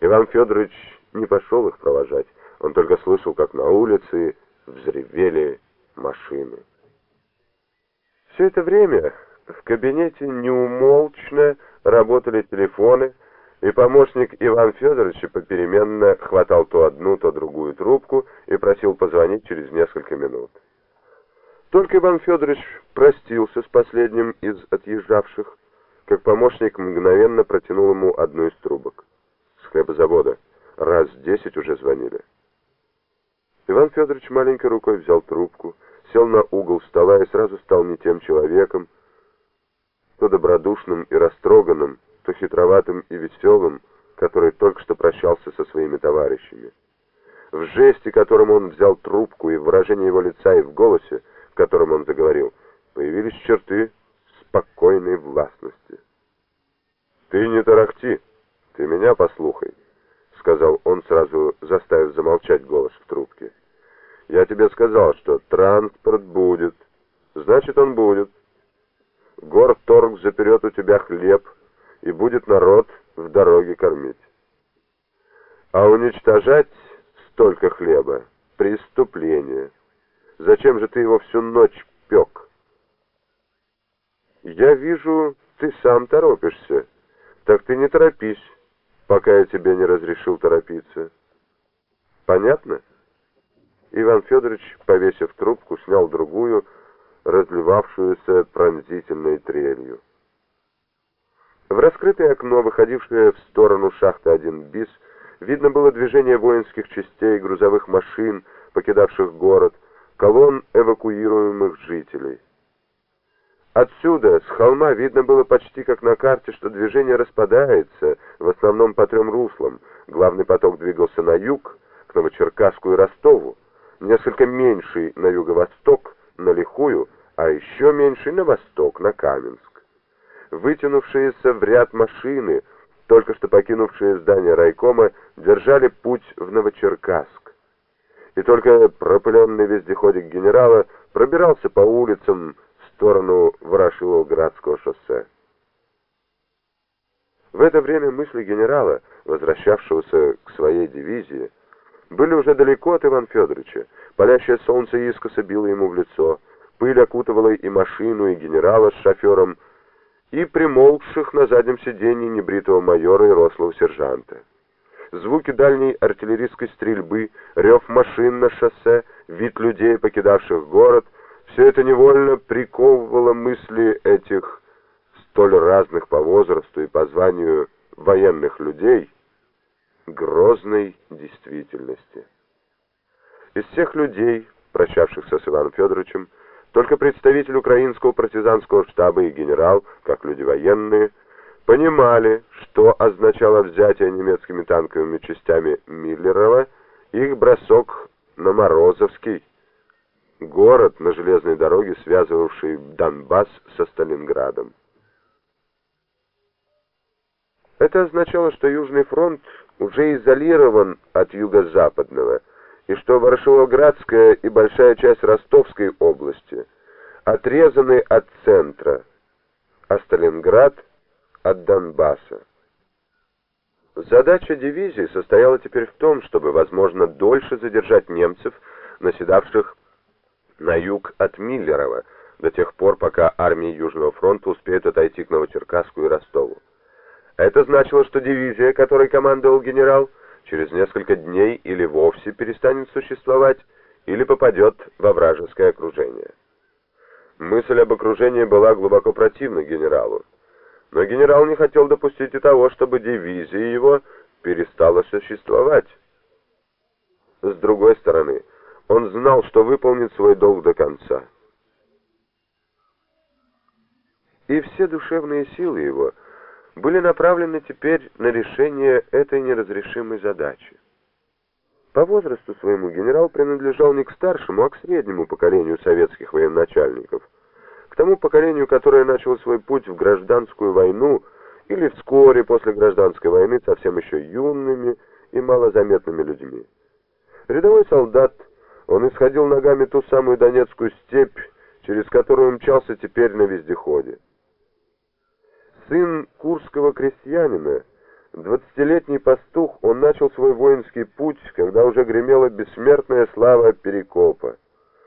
Иван Федорович не пошел их провожать, он только слышал, как на улице взревели машины. Все это время в кабинете неумолчно работали телефоны, и помощник Иван Федоровича попеременно хватал то одну, то другую трубку и просил позвонить через несколько минут. Только Иван Федорович простился с последним из отъезжавших, как помощник мгновенно протянул ему одну из трубок. Хлебозавода. Раз десять уже звонили. Иван Федорович маленькой рукой взял трубку, сел на угол стола и сразу стал не тем человеком, то добродушным и растроганным, то хитроватым и веселым, который только что прощался со своими товарищами. В жесте, которым он взял трубку, и в выражении его лица, и в голосе, которым он заговорил, появились черты спокойной властности. «Ты не тарахти, ты меня послухай», — сказал он, сразу заставив замолчать голос в трубке. «Я тебе сказал, что транспорт будет, значит, он будет. Горторг заперет у тебя хлеб, и будет народ в дороге кормить. А уничтожать столько хлеба — преступление». Зачем же ты его всю ночь пек? Я вижу, ты сам торопишься. Так ты не торопись, пока я тебе не разрешил торопиться. Понятно? Иван Федорович, повесив трубку, снял другую, разливавшуюся пронзительной трелью. В раскрытое окно, выходившее в сторону шахты 1 БИС, видно было движение воинских частей, грузовых машин, покидавших город, колонн эвакуируемых жителей. Отсюда, с холма, видно было почти как на карте, что движение распадается, в основном по трем руслам. Главный поток двигался на юг, к Новочеркасску и Ростову, несколько меньший на юго-восток, на Лихую, а еще меньший на восток, на Каменск. Вытянувшиеся в ряд машины, только что покинувшие здание райкома, держали путь в Новочеркасск и только пропыленный вездеходик генерала пробирался по улицам сторону Ворошиловградского шоссе. В это время мысли генерала, возвращавшегося к своей дивизии, были уже далеко от Ивана Федоровича. Палящее солнце искоса било ему в лицо, пыль окутывала и машину, и генерала с шофером, и примолкших на заднем сиденье небритого майора и рослого сержанта звуки дальней артиллерийской стрельбы, рев машин на шоссе, вид людей, покидавших город, все это невольно приковывало мысли этих столь разных по возрасту и по званию военных людей грозной действительности. Из всех людей, прощавшихся с Иваном Федоровичем, только представитель украинского партизанского штаба и генерал, как люди военные, понимали, что означало взятие немецкими танковыми частями Миллерова, их бросок на Морозовский, город на железной дороге, связывавший Донбасс со Сталинградом. Это означало, что Южный фронт уже изолирован от юго-западного, и что Ворошиловградская и большая часть Ростовской области отрезаны от центра, а Сталинград — от Донбасса. Задача дивизии состояла теперь в том, чтобы, возможно, дольше задержать немцев, наседавших на юг от Миллерова, до тех пор, пока армии Южного фронта успеют отойти к Новочеркасску и Ростову. Это значило, что дивизия, которой командовал генерал, через несколько дней или вовсе перестанет существовать, или попадет во вражеское окружение. Мысль об окружении была глубоко противна генералу. Но генерал не хотел допустить и того, чтобы дивизия его перестала существовать. С другой стороны, он знал, что выполнит свой долг до конца. И все душевные силы его были направлены теперь на решение этой неразрешимой задачи. По возрасту своему генерал принадлежал не к старшему, а к среднему поколению советских военачальников – к тому поколению, которое начало свой путь в гражданскую войну или вскоре после гражданской войны совсем еще юными и малозаметными людьми. Рядовой солдат, он исходил ногами ту самую Донецкую степь, через которую мчался теперь на вездеходе. Сын курского крестьянина, Двадцатилетний пастух, он начал свой воинский путь, когда уже гремела бессмертная слава Перекопа.